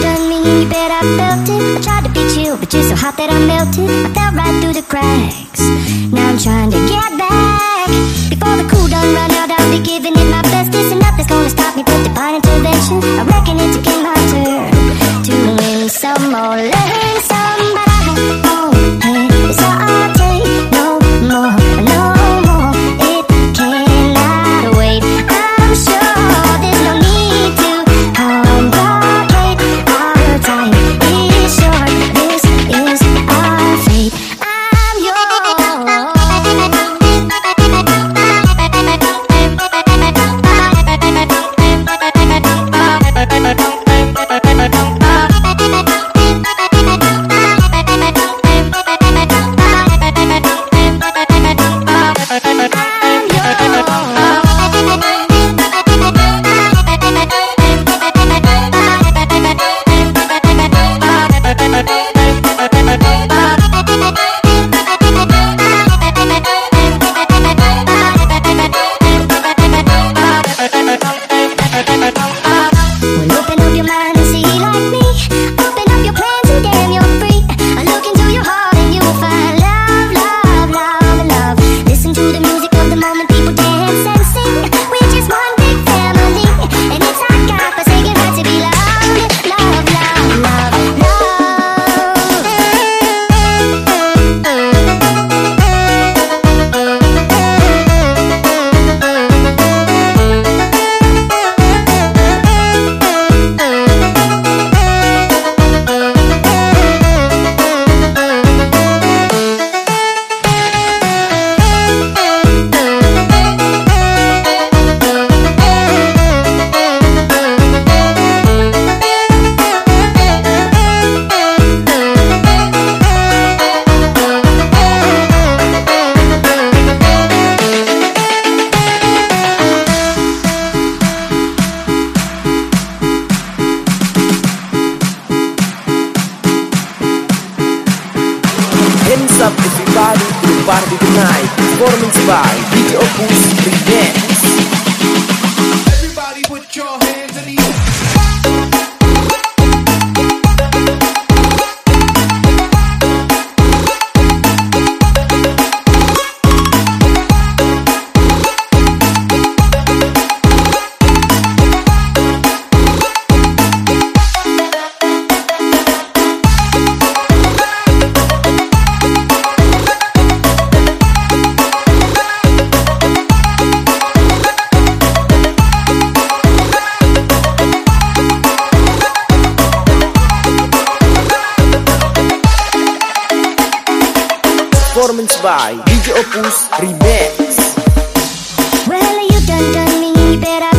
done me, bet I felt it. I tried to beat you, but you're so hot that I melted. I felt right party tonight Performance by Video push Present performance by DJ Opus Remix. Well you done done me better.